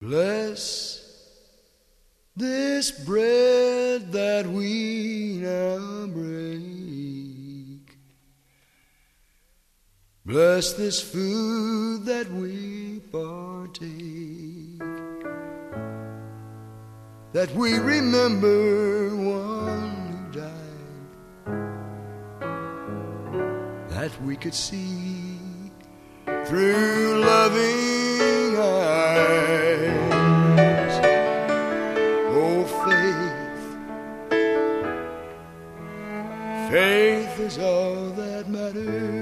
Bless this bread that we now break. Bless this food that we partake. That we remember one who died. That we could see through loving faith. Faith is all that matters.